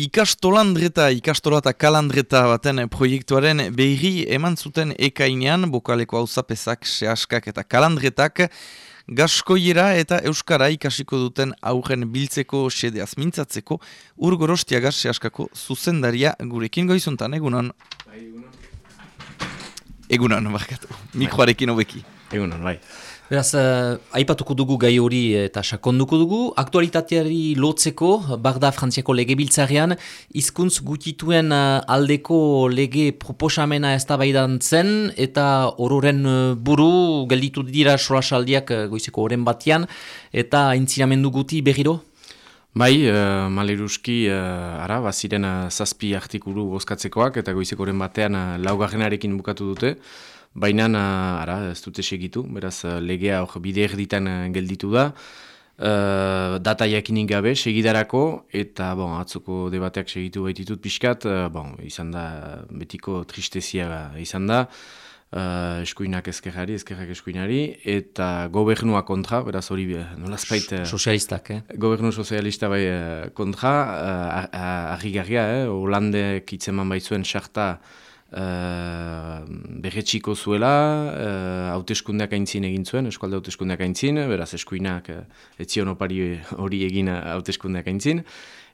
ikastolandreta, ikastola eta kalandreta baten proiektuaren behiri eman zuten ekainean, bokaleko hauzapezak, sehaskak eta kalandretak, gaskoiera eta euskara ikasiko duten aurren biltzeko sedeaz mintzatzeko, urgorostiagas sehaskako zuzendaria gurekin goizuntan, egunon? Bai, egunon. Egunon, barkatu, mikroarekin hobeki. Egunon, bai. Beraz, uh, aipatuko dugu gai hori eta sakonduko dugu. Aktualitateari lotzeko, Barda Frantziako lege biltzarean, izkuntz gutituen uh, aldeko lege proposamena ez zen, eta ororen uh, buru gelditu dira solasaldiak goizeko oren batian, eta intzinamendu guti berriro? Bai, uh, maleruski, uh, ara, baziren uh, zazpi artikulu bozkatzekoak, eta goizeko oren batean uh, laugarrenarekin bukatu dute, Baina, ara, ez dute segitu, beraz, eh, legea hor bide erditan eh, gelditu da. Uh, data jakinik gabe, segidarako, eta bon, atzoko debateak segitu baititut pixkat, uh, bon, izan da, betiko tristezia izan da, uh, eskuinak ezkerrari, ezkerrak eskuinari, eta gobernua kontra, beraz hori nolazpait... Uh, sozialistak, eh? Gobernu sozialista bai kontra, uh, argi-garria, eh? Holandek itzeman baitzuen sarta, Uh, berretxiko zuela, uh, hauteskundeak aintzin egin zuen, eskualde hauteskundeak aintzin, beraz eskuinak uh, etzion opari hori egin hauteskundeak aintzin.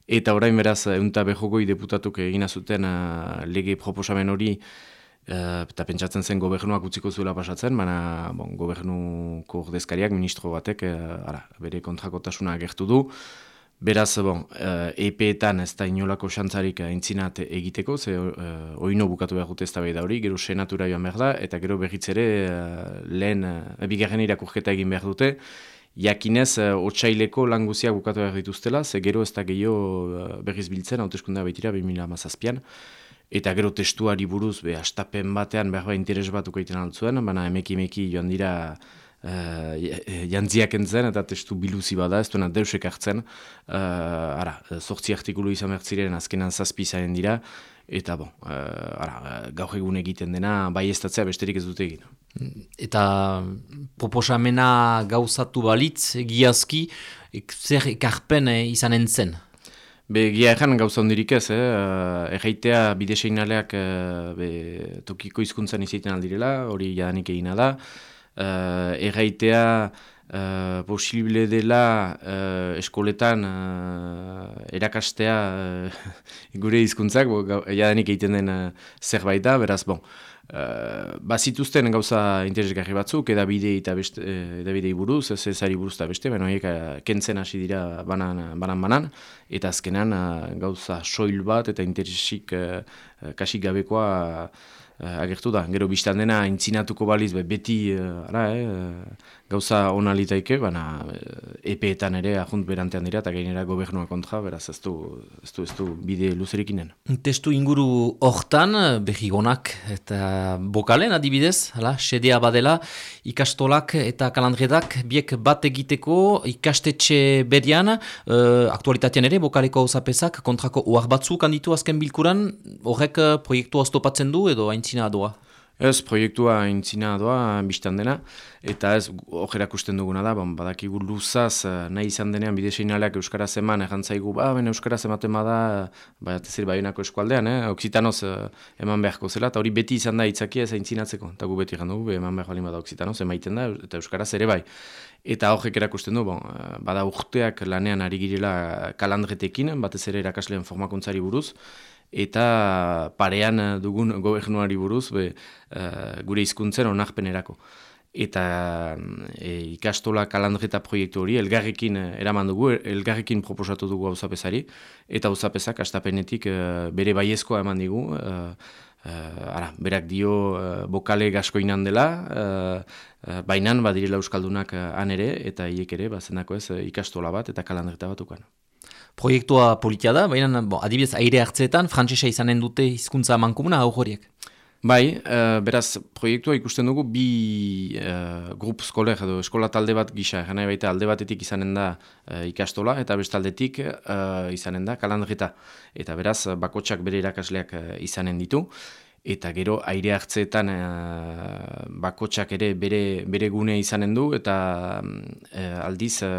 Eta orain beraz, eunta behogoi deputatuk egina zuten uh, lege proposamen hori, eta pentsatzen zen gobernuak utziko zuela pasatzen, baina bon, gobernuko ordezkariak, ministro batek, ara, bere kontrakotasuna gertu du. Beraz, bon, uh, eh, EPetan ez da inolako xantzarik aintzinat egiteko, ze uh, oino bukatu behar dute ez da hori, gero senatura joan behar da, eta gero berritzere uh, lehen, uh, bigarren irakurketa egin behar dute, jakinez, uh, otxaileko languziak bukatu behar dituztela, ze gero ez da gehiago uh, berriz biltzen, hauteskundea baitira, 2000 mazazpian, eta gero testuari buruz, be, astapen batean behar ba interes bat ukaiten altzuen, baina emeki emeki joan dira, uh, jantziak entzen eta testu biluzi bada, ez duena deusek hartzen. Uh, ara, sortzi artikulu izan bertziren azkenan zazpi izaren dira, eta bon, uh, ara, gaur egun egiten dena bai ez besterik ez dute egin. Eta proposamena gauzatu balitz, giazki, zer ekarpen izan entzen? Be, gia egan gauza hondirik ez, eh? uh, erraitea bide seinaleak uh, tokiko hizkuntzan izaiten aldirela, hori jadanik egina da, uh, erraitea uh, posible dela uh, eskoletan uh, erakastea uh, gure hizkuntzak jadanik egiten den uh, zerbait da, beraz, bon, Uh, bazituzten gauza interesgarri batzuk, edabide eta beste, edabidei buruz, ez ezari buruz eta beste, baina horiek kentzen hasi dira banan-banan, eta azkenan gauza soil bat eta interesik uh, kasik gabekoa uh, agertu da. Gero biztan dena intzinatuko baliz beti uh, ara, eh, gauza ona litaike, baina EPetan ere ahunt berantean dira eta gainera gobernua kontra, beraz ez du, ez du, ez du bide luzerekinen. Testu inguru hortan, behigonak eta bokalen adibidez, hala, sedea badela, ikastolak eta kalandredak biek bat egiteko ikastetxe berian, uh, aktualitatean ere, bokaleko zapesak kontrako uar batzuk handitu azken bilkuran, horrek proiektu oztopatzen du edo hain intzina doa? Ez, proiektua intzina doa, biztan dena, eta ez, ojerak usten duguna da, bon, badakigu luzaz, eh, nahi izan denean bide seinaleak Euskaraz eman, egantzaigu, ba, ben Euskaraz ematen bada, ba, ez bai eskualdean, eh? Oksitanoz eh, eman beharko zela, eta hori beti izan da itzakia ez aintzinatzeko, eta gu beti dugu, eman behar balin bada Oksitanoz, emaiten da, eta Euskaraz ere bai. Eta horrek erakusten du, bon, eh, bada urteak lanean ari girela kalandretekin, batez ere erakasleen formakuntzari buruz, eta parean dugun gobernuari buruz be, uh, gure hizkuntzen onarpenerako. Eta e, ikastola kalandreta proiektu hori, elgarrekin eraman dugu, elgarrekin proposatu dugu hauzapesari, eta hauzapesak astapenetik uh, bere baiezkoa eman digu, uh, ara, berak dio uh, bokale gaskoinan dela, uh, uh, bainan badirela euskaldunak uh, han ere, eta hiek ere, bazenako ez, ikastola bat eta kalandreta bat ukan proiektua politia da, baina bo, adibidez aire hartzeetan, frantsesa izanen dute hizkuntza mankumuna hau horiek. Bai, uh, beraz, proiektua ikusten dugu bi uh, grup skoler edo eskola talde bat gisa, gana baita alde batetik izanen da uh, ikastola eta bestaldetik uh, izanen da kalandreta. Eta beraz, bakotsak bere irakasleak uh, izanen ditu. Eta gero aire hartzeetan e, bakotsak ere bere, bere gune izanen du, eta e, aldiz e,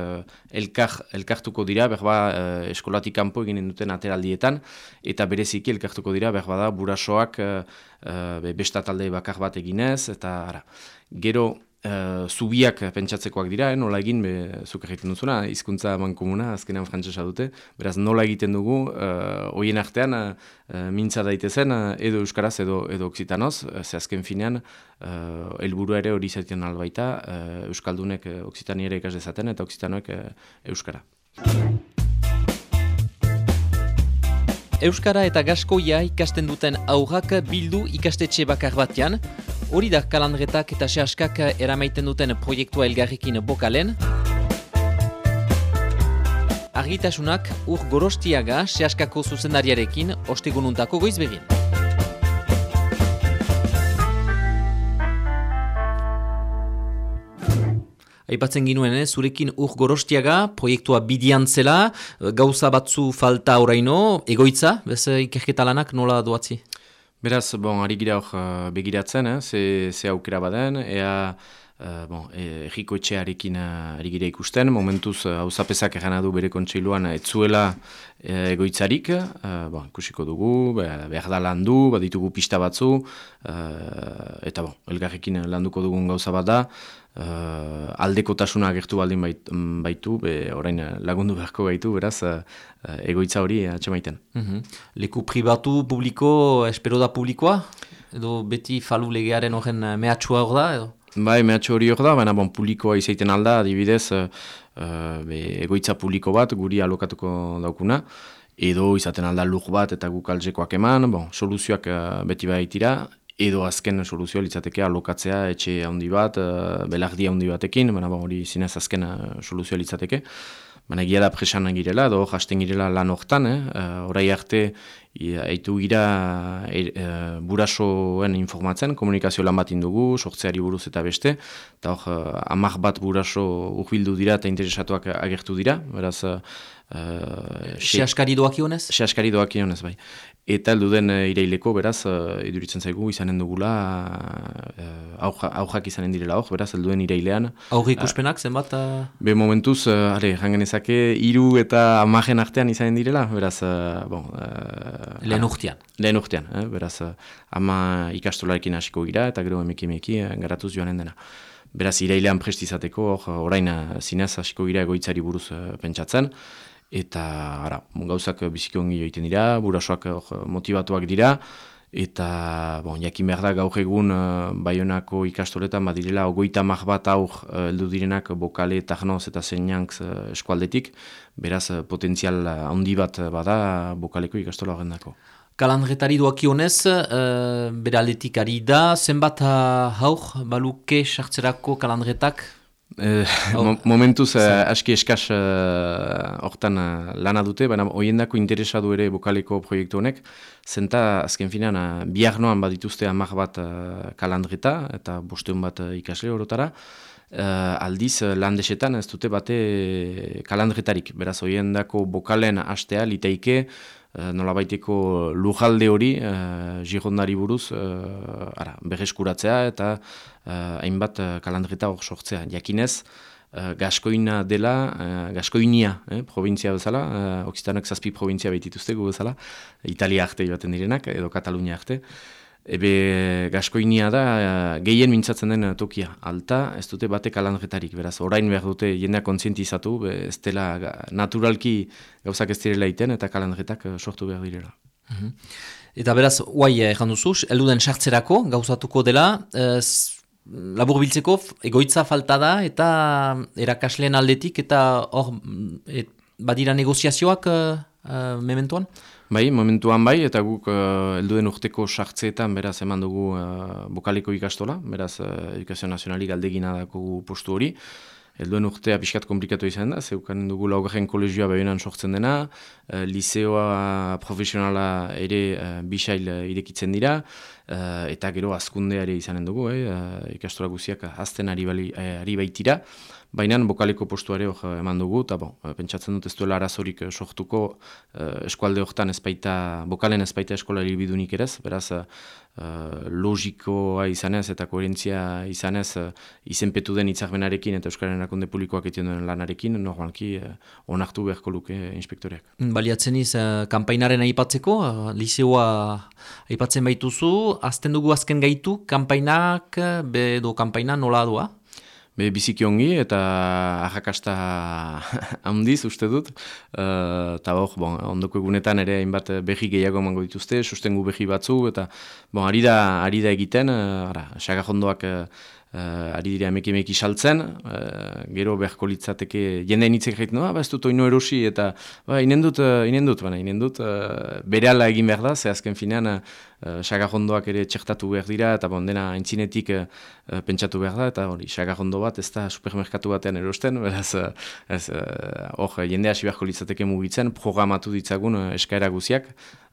elkar, elkartuko dira, berba e, eskolatik kanpo eginen duten ateraldietan, eta bereziki elkartuko dira, berba da, burasoak e, e, bestatalde bakar bat eginez, eta ara. Gero, Uh, zubiak pentsatzekoak dira, eh? nola egin, be, zuk egiten duzuna, hizkuntza mankomuna, azkenean frantzesa dute, beraz nola egiten dugu, uh, hoien artean, uh, mintza daitezen, uh, edo euskaraz, edo, edo oksitanoz, uh, ze azken finean, uh, elburu ere hori zaiten albaita, uh, euskaldunek uh, oksitani ere ikas dezaten, eta oksitanoek uh, euskara. Euskara eta Gaskoia ikasten duten aurrak bildu ikastetxe bakar batean, hori da kalandretak eta sehaskak eramaiten duten proiektua elgarrekin bokalen. Argitasunak ur gorostiaga sehaskako zuzendariarekin ostegununtako goiz begin. Aipatzen ginuen, eh? zurekin ur gorostiaga, proiektua bidian zela, gauza batzu falta oraino, egoitza, bez ikerketa lanak nola doatzi? Beraz, bon, ari gira hor uh, begiratzen, eh? ze, ze aukera baden, ea uh, bon, e, erriko etxearekin uh, ari gira ikusten, momentuz hau uh, zapezak egan du bere kontseiluan etzuela uh, egoitzarik, uh, bon, ikusiko dugu, behar da landu, baditugu pista batzu, uh, eta bon, elgarrekin landuko dugun gauza bat da, uh, aldeko tasuna baldin bait, baitu, be, orain eh, lagundu beharko gaitu, beraz, uh, egoitza hori atxemaiten. Mm -hmm. Leku pribatu, publiko, espero da publikoa? Edo beti falu legearen horren mehatxua hor da? Edo? Bai, mehatxu hori hor da, baina bon, publikoa izaiten alda, adibidez, uh, be, egoitza publiko bat, guri alokatuko daukuna, edo izaten alda luk bat eta guk altzekoak eman, bon, soluzioak uh, beti baitira, edo azken soluzio litzateke alokatzea etxe handi bat, uh, belardi handi batekin, baina hori zinez azken uh, soluzio litzateke. Baina egia da presan girela, edo jasten girela lan hortan, eh? uh, orai arte haitu gira er, uh, burasoen informatzen, komunikazio lan bat indugu, sortzeari buruz eta beste, eta hor uh, amak bat buraso urbildu dira eta interesatuak agertu dira, beraz... Uh, Seaskari doakionez? Seaskari doakionez, bai. Eta heldu den ireileko, beraz, uh, iduritzen zaigu, izanen dugula, uh, aujak izanen direla hor, beraz, heldu den ireilean. Aurri ikuspenak, zenbat? Uh... Be momentuz, uh, are, jangen ezake, iru eta amajen artean izanen direla, beraz, uh, bon... Uh, lehen urtean. Lehen urtean, eh, beraz, uh, ama ikastolarekin hasiko gira, eta gero emeki emeki uh, garatuz joanen dena. Beraz, ireilean prestizateko, hor, orain uh, zinez hasiko gira egoitzari buruz pentsatzen eta ara, gauzak biziki ongi joiten dira, burasoak motivatuak dira, eta bon, jakin behar da gaur egun uh, Bayonako ikastoletan badirela ogoita mar bat aur uh, heldu direnak bokale, tajnoz eta zeinank uh, eskualdetik, beraz uh, potentzial handi bat bada bokaleko ikastola horren dako. Kalandretari duakionez, uh, bere aldetik ari da, zenbat haur baluke sartzerako kalandretak Eh, momentuz uh, aski eskas uh, hortan uh, lana dute, baina hoiendako interesadu ere bokaleko proiektu honek, zenta azken finean uh, bihar noan badituzte amak bat uh, kalandreta eta bosteun bat ikasle horotara, aldiz landesetan ez dute bate kalandretarik, beraz hoiendako bokalen astea liteike, Uh, nola baiteko lujalde hori, uh, girondari buruz, uh, ara, berreskuratzea eta uh, hainbat kalandreta hor sortzea. Jakinez, gaskoina dela, gaskoinia, eh, provintzia bezala, uh, Oksitanok zazpi provintzia behitituztegu bezala, Italia arte joaten direnak, edo Katalunia arte. Ebe gaskoinia da gehien mintzatzen den tokia. Alta, ez dute bate kalandretarik, beraz, orain behar dute jendea kontzientizatu, ez dela naturalki gauzak ez direla iten eta kalandretak sortu behar direla. Mhm. Eta beraz, guai egin duzu, eluden sartzerako gauzatuko dela, labur biltzeko egoitza falta da eta erakasleen aldetik eta hor et, badira negoziazioak uh, uh, mementuan? Bai, momentuan bai, eta guk uh, elduen urteko sartzeetan beraz eman dugu uh, bokaliko ikastola, beraz uh, edukazio nazionali galdegina dako postu hori. Elduen urtea pixkat komplikatu izan da, zeukan dugu laugarren kolegioa behinan sortzen dena, uh, liseoa profesionala ere uh, bisail irekitzen dira, uh, eta gero azkundeare izanen dugu, eh, uh, ikastola guziak azten ari, bali, ari baitira. Baina bokaleko postuare hor eman dugu, eta bon, pentsatzen dut ez duela arazorik sortuko eskualde horretan ezpaita, bokalen ezpaita eskola hilbidunik ere, beraz logikoa izanez eta koherentzia izanez izenpetu den itzakmenarekin eta Euskararen erakunde publikoak egiten duen lanarekin, normalki onartu beharko luke inspektoreak. Baliatzen iz, kampainaren aipatzeko, liseoa aipatzen baituzu, azten dugu azken gaitu, kampainak, be do kampaina nola doa? Be, biziki ongi eta ahakasta handiz uste dut. Eta uh, bon, ondoko egunetan ere hainbat behi gehiago emango dituzte, sustengu behi batzu, eta bon, ari, da, ari da egiten, uh, ara, sagajondoak uh, uh, ari dira emeki emeki saltzen, uh, gero beharko litzateke jende initzek egiten, ah, ba, ez dut oino erosi, eta ba, inen dut, uh, inen dut, baina inen dut, uh, bere egin behar da, ze azken finean, uh, sagajondoak ere txertatu behar dira, eta bon, dena entzinetik uh, pentsatu behar da, eta hori, sagajondo bat, ez da supermerkatu batean erosten, beraz, ez, hor, uh, jende hasi beharko litzateke mugitzen, programatu ditzagun uh, eskaera guziak,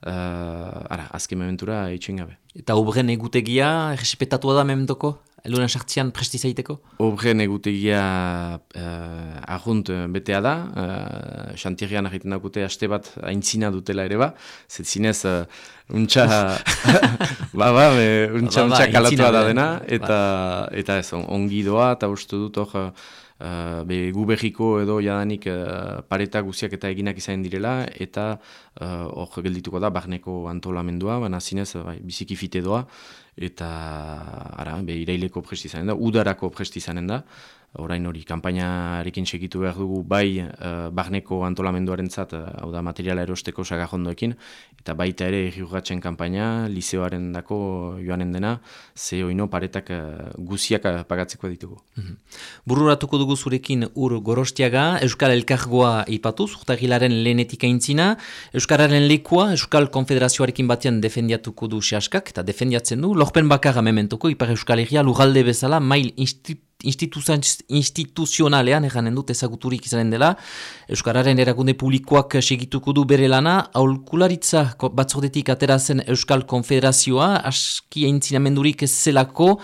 uh, ara, azken mementura itxin gabe. Eta obren egutegia, errespetatua da mementoko? Elunen sartzean prestizaiteko? Obren egutegia uh, ahunt eh, betea da, uh, xantirian egiten daukute haste bat aintzina dutela ere ba, zetzinez uh, untxa, ba, ba, be, untxa, ba, ba, kalatua da dena, eta, ba. eta ez, ongi doa, eta uste dut hor, Uh, be, gu behiko edo jadanik uh, pareta guziak eta eginak izan direla eta hor uh, geldituko da barneko antolamendua, baina zinez bai, biziki fite doa eta ara, be, iraileko presti izanen da, udarako presti izanen da, orain hori, kampainarekin segitu behar dugu bai uh, barneko antolamenduaren zat, uh, hau da materiala erosteko sagajondoekin, eta baita ere erriugatzen kampaina, liseoaren dako joanen dena, ze oino paretak uh, guziak pagatzeko ditugu. Mm -hmm. Bururatuko dugu zurekin ur gorostiaga, Euskal Elkargoa ipatuz, urtagilaren lehenetik aintzina, Euskararen lekua, Euskal Konfederazioarekin batean defendiatuko du sehaskak, eta defendiatzen du, lorpen bakarra mementoko, Ipar Euskal Herria, lugalde bezala, mail institu instituzionalean eganen dut ezaguturik izanen dela. Euskararen erakunde publikoak segituko du bere lana, aulkularitza batzordetik aterazen Euskal Konfederazioa, aski aintzinamendurik ez zelako,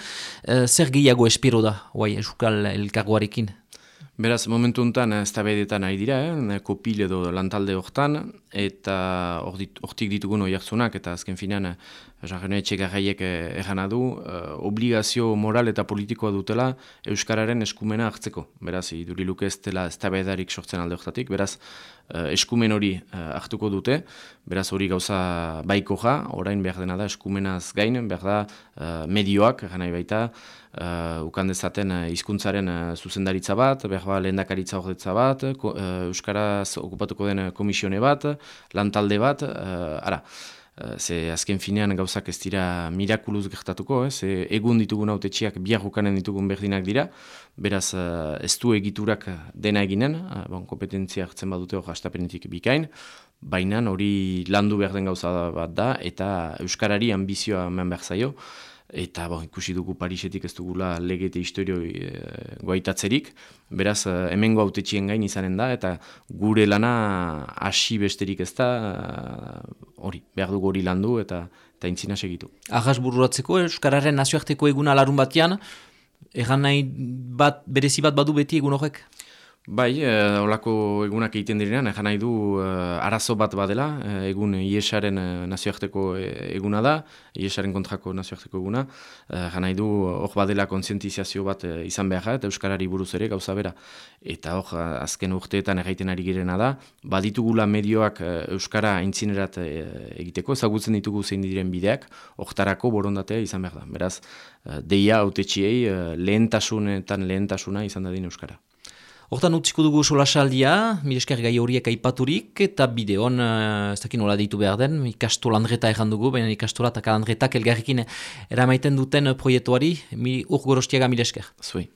e, zer gehiago espero da, oai, Euskal Elkargoarekin? Beraz, momentu honetan ez da nahi dira, eh? kopil edo lantalde hortan, eta hortik ditugun oiartzunak, eta azken finean, jarren etxe garraiek erana du, uh, obligazio moral eta politikoa dutela Euskararen eskumena hartzeko. Beraz, iduri luke ez dela ez sortzen alde hortatik, beraz, eskumen hori uh, hartuko dute, beraz hori gauza baiko ja, orain behar dena da eskumenaz gain, behar da uh, medioak, erana baita, uh, ukan dezaten uh, zuzendaritza bat, behar ba lehendakaritza horretza bat, ko, uh, Euskaraz okupatuko den komisione bat, lantalde bat, uh, ara, ze azken finean gauzak ez dira mirakuluz gertatuko, eh? ze egun ditugun autetxiak biar ukanen ditugun berdinak dira, beraz ez du egiturak dena eginen, bon, kompetentzia hartzen badute hor hastapenetik bikain, baina hori landu behar den gauza bat da, eta Euskarari ambizioa eman behar zaio, eta bon, ikusi dugu Parisetik ez dugula legete historio e, goaitatzerik, beraz e, hemengo autetxien gain izanen da, eta gure lana hasi besterik ez da, e, hori, behar dugu hori landu eta eta intzina segitu. Arras bururatzeko, Euskararen nazioarteko eguna larun batean, egan nahi bat, berezi bat badu beti egun horrek? Bai, e, olako egunak egiten direnean, egan nahi du e, arazo bat badela, e, egun IESaren e, nazioarteko eguna da, IESaren kontrako nazioarteko eguna, egan nahi du hor badela kontzientizazio bat izan behar, eta Euskarari buruz ere gauza bera. Eta hor, azken urteetan egiten ari girena da, baditugula medioak Euskara aintzinerat egiteko, ezagutzen ditugu zein diren bideak, hortarako borondatea izan behar da. Beraz, deia autetxiei lehentasunetan lehentasuna izan dadin Euskara. Hortan utziko dugu solasaldia, miresker gai horiek aipaturik, eta bideon, uh, ez dakit nola ditu behar den, ikastolandreta erran dugu, baina ikastola eta kalandretak elgarrikin eramaiten duten proiektuari, mi urgorostiaga miresker. Zui.